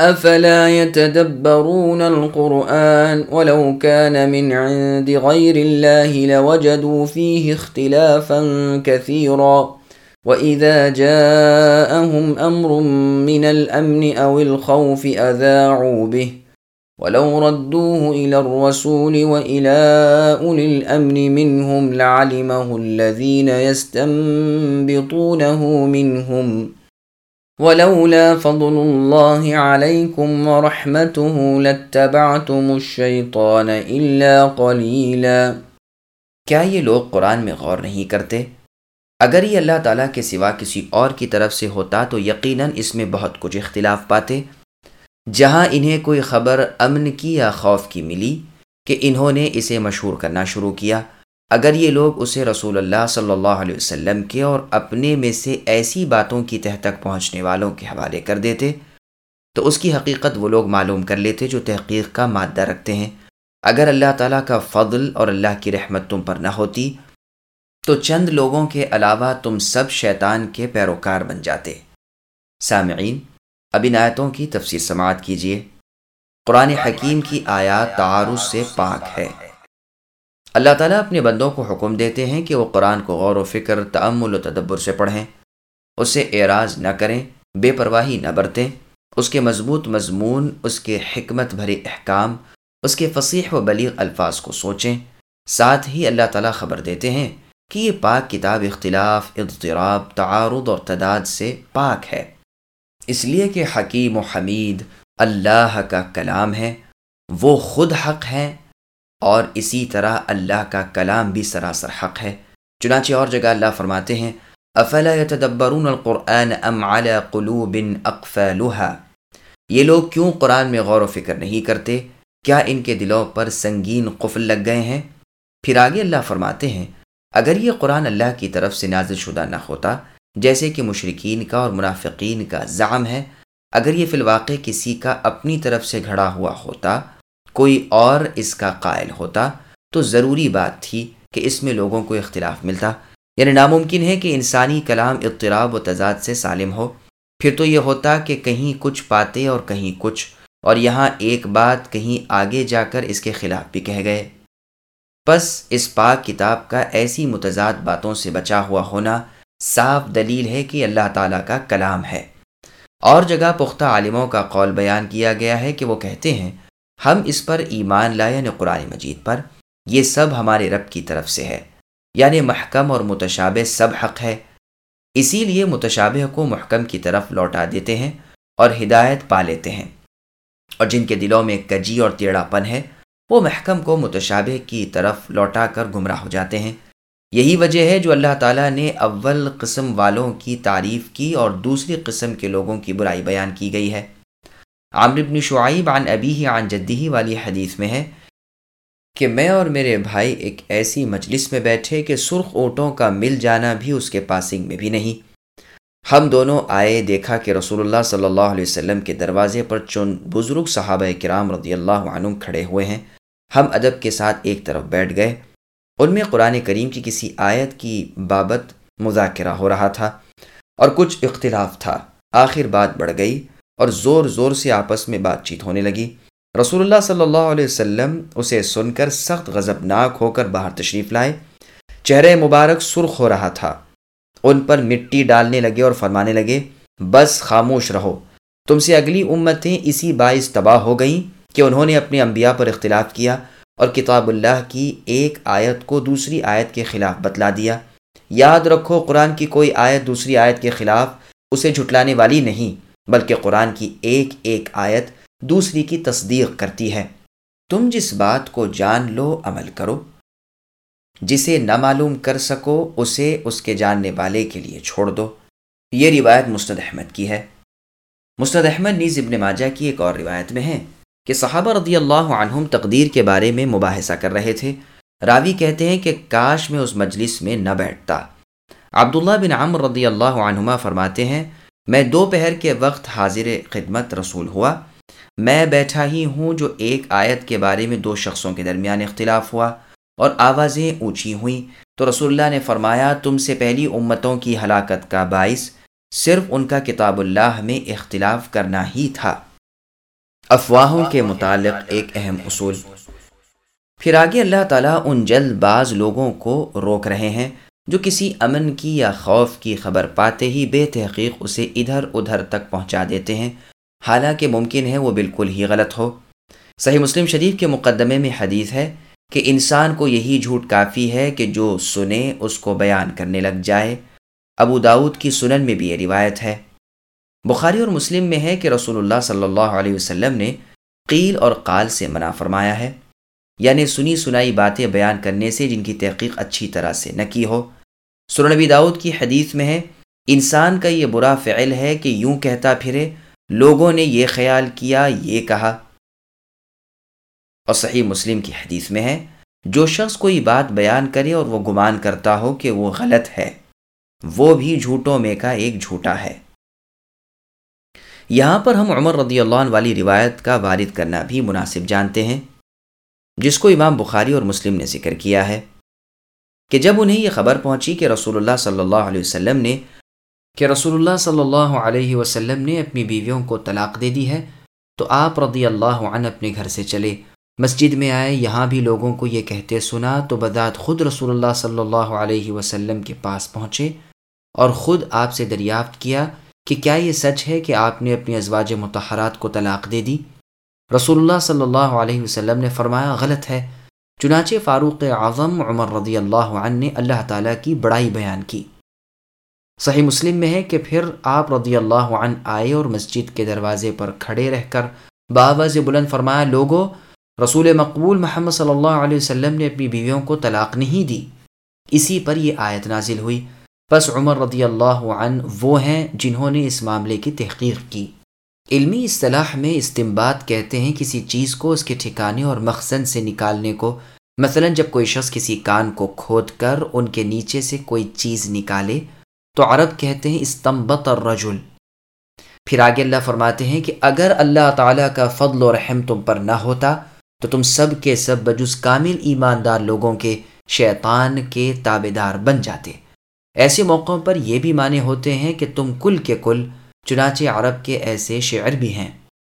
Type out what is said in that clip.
أفلا يتدبرون القرآن ولو كان من عند غير الله لوجدوا فيه اختلافا كثيرا وإذا جاءهم أمر من الأمن أو الخوف أذاعوا به ولو ردوه إلى الرسول وإلى أولي الأمن منهم لعلمه الذين يستنبطونه منهم ولولا فضل الله عليكم ورحمته لاتبعتم الشيطان إلا قليلا۔ کیا یہ لوگ قرآن میں غور نہیں کرتے؟ اگر یہ اللہ تعالیٰ کے سوا کسی اور کی طرف سے ہوتا تو یقیناً اس میں بہت کچھ اختلاف پاتے۔ جہاں انہیں کوئی خبر امن کی یا خوف کی ملی کہ انہوں نے اسے مشہور کرنا شروع کیا اگر یہ لوگ اسے رسول اللہ صلی اللہ علیہ وسلم کے اور اپنے میں سے ایسی باتوں کی تہ تک پہنچنے والوں کے حوالے کر دیتے، تو اس کی حقیقت وہ لوگ معلوم کر لیتے جو تحقیق کا مادہ رکھتے ہیں۔ اگر اللہ تعالیٰ کا فضل اور اللہ کی رحمت تم پر نہ ہوتی، تو چند لوگوں کے علاوہ تم سب شیطان کے پیروکار بن جاتے۔ سامعین، اب ان آیتوں کی تفسیر سماعت کیجیے۔ قرآن حکیم کی آیات تعارض سے پاک ہے۔ اللہ تعالیٰ اپنے بندوں کو حکم دیتے ہیں کہ وہ قرآن کو غور و فکر تعمل و تدبر سے پڑھیں۔ اسے اعراض نہ کریں، بے پرواہی نہ برتیں۔ اس کے مضبوط مضمون، اس کے حکمت بھرے احکام، اس کے فصیح و بلیغ الفاظ کو سوچیں۔ ساتھ ہی اللہ تعالیٰ خبر دیتے ہیں کہ یہ پاک کتاب اختلاف، اضطراب، تعارض اور تداد سے پاک ہے۔ اس لیے کہ حکیم و حمید اللہ کا کلام ہے، وہ خود حق ہے اور اسی طرح اللہ کا کلام بھی سراسر حق ہے۔ چنانچہ اور جگہ اللہ فرماتے ہیں، افلا يتدبرون القرآن ام على قلوب اقفالها؟ یہ لوگ کیوں قرآن میں غور و فکر نہیں کرتے؟ کیا ان کے دلوں پر سنگین قفل لگ گئے ہیں؟ پھر آگے اللہ فرماتے ہیں، اگر یہ قرآن اللہ کی طرف سے نازل شدہ نہ ہوتا، جیسے کہ مشرقین کا اور منافقین کا زعم ہے، اگر یہ فی الواقع کسی کا اپنی طرف سے گھڑا ہوا ہوتا کوئی اور اس کا قائل ہوتا تو ضروری بات تھی کہ اس میں لوگوں کو اختلاف ملتا۔ یعنی ناممکن ہے کہ انسانی کلام اضطراب و تضاد سے سالم ہو۔ پھر تو یہ ہوتا کہ کہیں کچھ پاتے اور کہیں کچھ، اور یہاں ایک بات کہیں آگے جا کر اس کے خلاف بھی کہہ گئے۔ بس اس پاک کتاب کا ایسی متضاد باتوں سے بچا ہوا ہونا صاف دلیل ہے کہ اللہ تعالیٰ کا کلام ہے۔ اور جگہ پختہ عالموں کا قول بیان کیا گیا ہے کہ وہ کہتے ہیں ہم اس پر ایمان لائے یعنی قرآن مجید پر، یہ سب ہمارے رب کی طرف سے ہے۔ یعنی محکم اور متشابہ سب حق ہے۔ اسی لیے متشابہ کو محکم کی طرف لوٹا دیتے ہیں اور ہدایت پا لیتے ہیں۔ اور جن کے دلوں میں کجی اور تیڑا پن ہے، وہ محکم کو متشابہ کی طرف لوٹا کر گمراہ ہو جاتے ہیں۔ یہی وجہ ہے جو اللہ تعالیٰ نے اول قسم والوں کی تعریف کی اور دوسری قسم کے لوگوں کی برائی بیان کی گئی ہے۔ عامر بن شعیب عن ابی عن جدی والی حدیث میں ہے کہ میں اور میرے بھائی ایک ایسی مجلس میں بیٹھے کہ سرخ اونٹوں کا مل جانا بھی اس کے پاسنگ میں بھی نہیں۔ ہم دونوں آئے دیکھا کہ رسول اللہ صلی اللہ علیہ وسلم کے دروازے پر چن بزرگ صحابہ کرام رضی اللہ عنہ کھڑے ہوئے ہیں۔ ہم ادب کے ساتھ ایک طرف بیٹھ گئے۔ ان میں قرآن کریم کی کسی آیت کی بابت مذاکرہ ہو رہا تھا اور کچھ اختلاف تھا۔ آخر بات بڑھ گئی۔ اور زور زور سے آپس میں بات چیت ہونے لگی۔ رسول اللہ صلی اللہ علیہ وسلم اسے سن کر سخت غضبناک ہو کر باہر تشریف لائے۔ چہرے مبارک سرخ ہو رہا تھا۔ ان پر مٹی ڈالنے لگے اور فرمانے لگے، بس خاموش رہو۔ تم سے اگلی امتیں اسی باعث تباہ ہو گئیں کہ انہوں نے اپنے انبیاء پر اختلاف کیا اور کتاب اللہ کی ایک آیت کو دوسری آیت کے خلاف بتلا دیا۔ یاد رکھو، قرآن کی کوئی آیت دوسری آیت کے خلاف اسے جھٹلانے والی نہیں۔ بلکہ قرآن کی ایک ایک آیت دوسری کی تصدیق کرتی ہے۔ تم جس بات کو جان لو، عمل کرو۔ جسے نہ معلوم کر سکو، اسے اس کے جاننے والے کے لیے چھوڑ دو۔ یہ روایت مستد احمد کی ہے۔ مستد احمد نیز ابن ماجہ کی ایک اور روایت میں ہے کہ صحابہ رضی اللہ عنہم تقدیر کے بارے میں مباحثہ کر رہے تھے۔ راوی کہتے ہیں کہ کاش میں اس مجلس میں نہ بیٹھتا۔ عبداللہ بن عمر رضی اللہ عنہما فرماتے ہیں میں دوپہر کے وقت حاضر خدمت رسول ہوا۔ میں بیٹھا ہی ہوں جو ایک آیت کے بارے میں دو شخصوں کے درمیان اختلاف ہوا اور آوازیں اونچی ہوئیں۔ تو رسول اللہ نے فرمایا، تم سے پہلی امتوں کی ہلاکت کا باعث صرف ان کا کتاب اللہ میں اختلاف کرنا ہی تھا۔ افواہوں کے متعلق ایک اہم اصول۔ پھر آگے اللہ تعالیٰ ان جلد باز لوگوں کو روک رہے ہیں۔ جو کسی امن کی یا خوف کی خبر پاتے ہی بے تحقیق اسے ادھر ادھر تک پہنچا دیتے ہیں۔ حالانکہ ممکن ہے وہ بالکل ہی غلط ہو۔ صحیح مسلم شریف کے مقدمے میں حدیث ہے کہ انسان کو یہی جھوٹ کافی ہے کہ جو سنے اس کو بیان کرنے لگ جائے۔ ابو داود کی سنن میں بھی یہ روایت ہے۔ بخاری اور مسلم میں ہے کہ رسول اللہ صلی اللہ علیہ وسلم نے قیل اور قال سے منع فرمایا ہے۔ یعنی سنی سنائی باتیں بیان کرنے سے جن کی تحقیق اچھی طرح سے نہ کی ہو۔ سرنبی داود کی حدیث میں ہے، انسان کا یہ برا فعل ہے کہ یوں کہتا پھرے، لوگوں نے یہ خیال کیا، یہ کہا۔ اور صحیح مسلم کی حدیث میں ہے، جو شخص کوئی بات بیان کرے اور وہ گمان کرتا ہو کہ وہ غلط ہے، وہ بھی جھوٹوں میں کا ایک جھوٹا ہے۔ یہاں پر ہم عمر رضی اللہ عنہ والی روایت کا وارد کرنا بھی مناسب جانتے ہیں، جس کو امام بخاری اور مسلم نے ذکر کیا ہے۔ کہ جب انہیں یہ خبر پہنچی کہ رسول اللہ صلی اللہ علیہ وسلم نے کہ رسول اللہ صلی اللہ علیہ وسلم نے اپنی بیویوں کو طلاق دے دی ہے، تو آپ رضی اللہ عنہ اپنے گھر سے چلے۔ مسجد میں آئے، یہاں بھی لوگوں کو یہ کہتے سنا، تو بدات خود رسول اللہ صلی اللہ علیہ وسلم کے پاس پہنچے اور خود آپ سے دریافت کیا کہ کیا یہ سچ ہے کہ آپ نے اپنی ازواج متحرات کو طلاق دے دی؟ رسول اللہ صلی اللہ علیہ وسلم نے فرمایا، غلط ہے۔ چنانچہ فاروق اعظم عمر رضی اللہ عنہ نے اللہ تعالیٰ کی بڑائی بیان کی۔ صحیح مسلم میں ہے کہ پھر آپ رضی اللہ عنہ آئے اور مسجد کے دروازے پر کھڑے رہ کر باواز بلند فرمایا لوگوں رسول مقبول محمد صلی اللہ علیہ وسلم نے اپنی بیویوں کو طلاق نہیں دی۔ اسی پر یہ آیت نازل ہوئی۔ بس عمر رضی اللہ عنہ وہ ہیں جنہوں نے اس معاملے کی تحقیق کی۔ علمی اصطلاح میں استمباد کہتے ہیں کسی چیز کو اس کے ٹھکانے اور مقصد سے نکالنے کو۔ مثلا جب کوئی شخص کسی کان کو کھود کر ان کے نیچے سے کوئی چیز نکالے تو عرب کہتے ہیں استمبت اور رجل پھر آگے اللہ فرماتے ہیں کہ اگر اللہ تعالیٰ کا فضل و رحم تم پر نہ ہوتا تو تم سب کے سب بجز کامل ایماندار لوگوں کے شیطان کے تابے دار بن جاتے۔ ایسے موقعوں پر یہ بھی معنی ہوتے ہیں کہ تم کل کے کل چنانچہ عرب کے ایسے شعر بھی ہیں۔